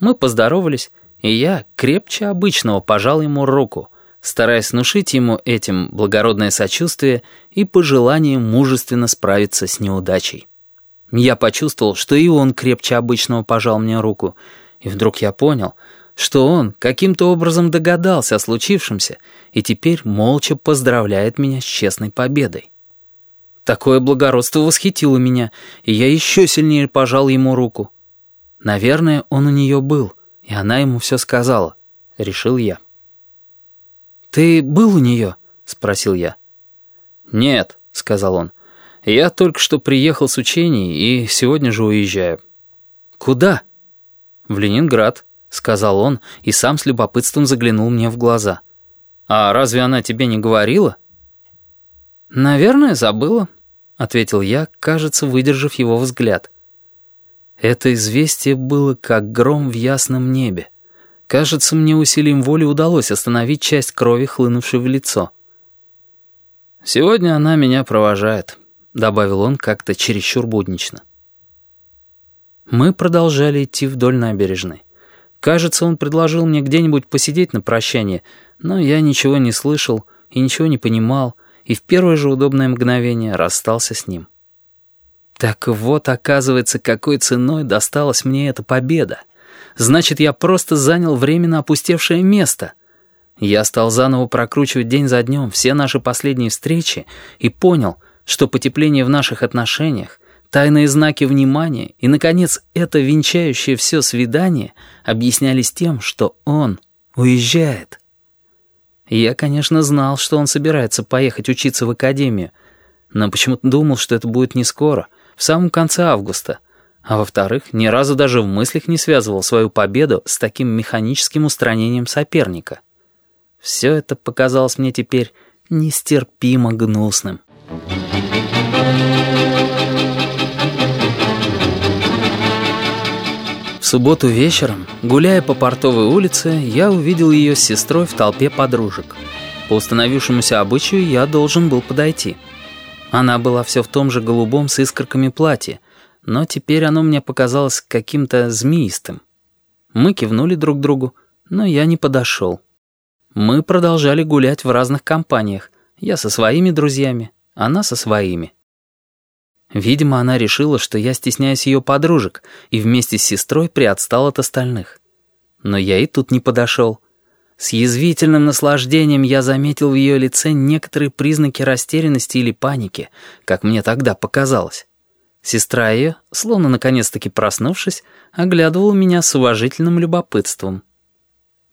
Мы поздоровались, и я крепче обычного пожал ему руку, стараясь внушить ему этим благородное сочувствие и пожелание мужественно справиться с неудачей. Я почувствовал, что и он крепче обычного пожал мне руку, и вдруг я понял, что он каким-то образом догадался о случившемся и теперь молча поздравляет меня с честной победой. Такое благородство восхитило меня, и я еще сильнее пожал ему руку. Наверное, он у нее был, и она ему все сказала, решил я. «Ты был у нее?» — спросил я. «Нет», — сказал он. «Я только что приехал с учений и сегодня же уезжаю». «Куда?» «В Ленинград», — сказал он и сам с любопытством заглянул мне в глаза. «А разве она тебе не говорила?» «Наверное, забыла», — ответил я, кажется, выдержав его взгляд. Это известие было как гром в ясном небе. Кажется, мне усилием воли удалось остановить часть крови, хлынувшей в лицо. «Сегодня она меня провожает», — добавил он как-то чересчур буднично. Мы продолжали идти вдоль набережной. Кажется, он предложил мне где-нибудь посидеть на прощание, но я ничего не слышал и ничего не понимал, и в первое же удобное мгновение расстался с ним. Так вот, оказывается, какой ценой досталась мне эта победа. Значит, я просто занял временно опустевшее место. Я стал заново прокручивать день за днем все наши последние встречи и понял, что потепление в наших отношениях, тайные знаки внимания и, наконец, это венчающее все свидание объяснялись тем, что он уезжает. Я, конечно, знал, что он собирается поехать учиться в академию, но почему-то думал, что это будет не скоро, в самом конце августа — а во-вторых, ни разу даже в мыслях не связывал свою победу с таким механическим устранением соперника. Все это показалось мне теперь нестерпимо гнусным. В субботу вечером, гуляя по портовой улице, я увидел ее с сестрой в толпе подружек. По установившемуся обычаю я должен был подойти. Она была все в том же голубом с искорками платье, но теперь оно мне показалось каким-то змеистым. Мы кивнули друг другу, но я не подошел. Мы продолжали гулять в разных компаниях, я со своими друзьями, она со своими. Видимо, она решила, что я стесняюсь ее подружек, и вместе с сестрой приотстал от остальных. Но я и тут не подошел. С язвительным наслаждением я заметил в ее лице некоторые признаки растерянности или паники, как мне тогда показалось. Сестра ее, словно наконец-таки проснувшись, оглядывала меня с уважительным любопытством.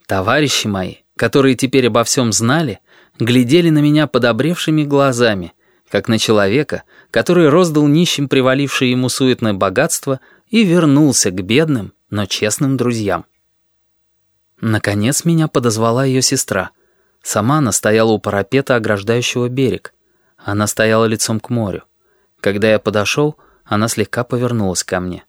Товарищи мои, которые теперь обо всем знали, глядели на меня подобревшими глазами, как на человека, который роздал нищим привалившее ему суетное богатство и вернулся к бедным, но честным друзьям. Наконец меня подозвала ее сестра. Сама она стояла у парапета, ограждающего берег. Она стояла лицом к морю. Когда я подошел, она слегка повернулась ко мне.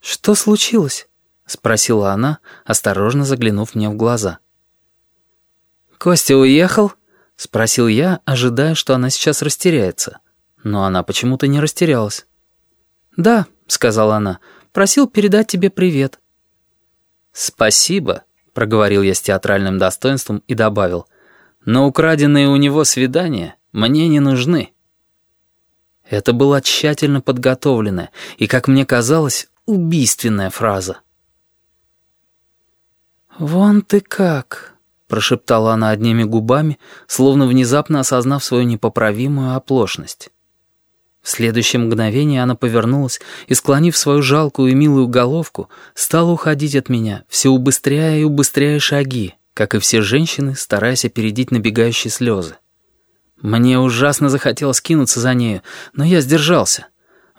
«Что случилось?» — спросила она, осторожно заглянув мне в глаза. «Костя уехал?» — спросил я, ожидая, что она сейчас растеряется. Но она почему-то не растерялась. «Да», — сказала она, — «просил передать тебе привет». «Спасибо», — проговорил я с театральным достоинством и добавил, «но украденные у него свидания мне не нужны». Это была тщательно подготовленная и, как мне казалось, убийственная фраза. «Вон ты как!» — прошептала она одними губами, словно внезапно осознав свою непоправимую оплошность. В следующее мгновение она повернулась и, склонив свою жалкую и милую головку, стала уходить от меня, все убыстряя и убыстряя шаги, как и все женщины, стараясь опередить набегающие слезы. Мне ужасно захотелось кинуться за нею, но я сдержался.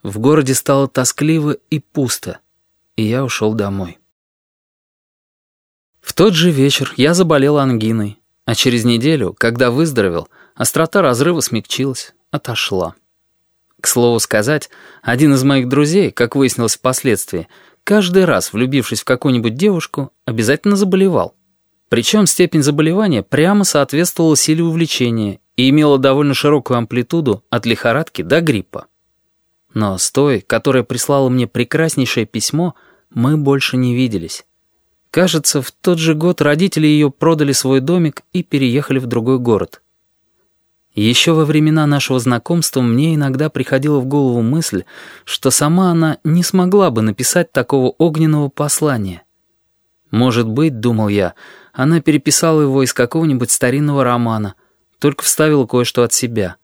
В городе стало тоскливо и пусто, и я ушел домой. В тот же вечер я заболел ангиной, а через неделю, когда выздоровел, острота разрыва смягчилась, отошла. К слову сказать, один из моих друзей, как выяснилось впоследствии, каждый раз, влюбившись в какую-нибудь девушку, обязательно заболевал. Причем степень заболевания прямо соответствовала силе увлечения и имела довольно широкую амплитуду от лихорадки до гриппа. Но с той, которая прислала мне прекраснейшее письмо, мы больше не виделись. Кажется, в тот же год родители ее продали свой домик и переехали в другой город. Еще во времена нашего знакомства мне иногда приходила в голову мысль, что сама она не смогла бы написать такого огненного послания. Может быть, думал я, она переписала его из какого-нибудь старинного романа, только вставила кое-что от себя.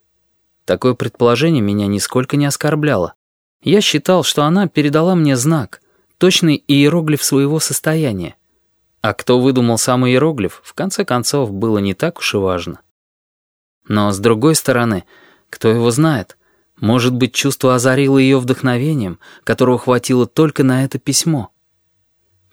Такое предположение меня нисколько не оскорбляло. Я считал, что она передала мне знак, точный иероглиф своего состояния. А кто выдумал сам иероглиф, в конце концов, было не так уж и важно. Но, с другой стороны, кто его знает? Может быть, чувство озарило ее вдохновением, которого хватило только на это письмо.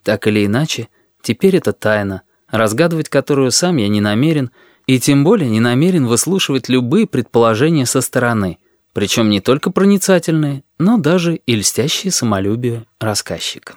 Так или иначе, теперь это тайна, разгадывать которую сам я не намерен, и тем более не намерен выслушивать любые предположения со стороны, причем не только проницательные, но даже и льстящие самолюбию рассказчика.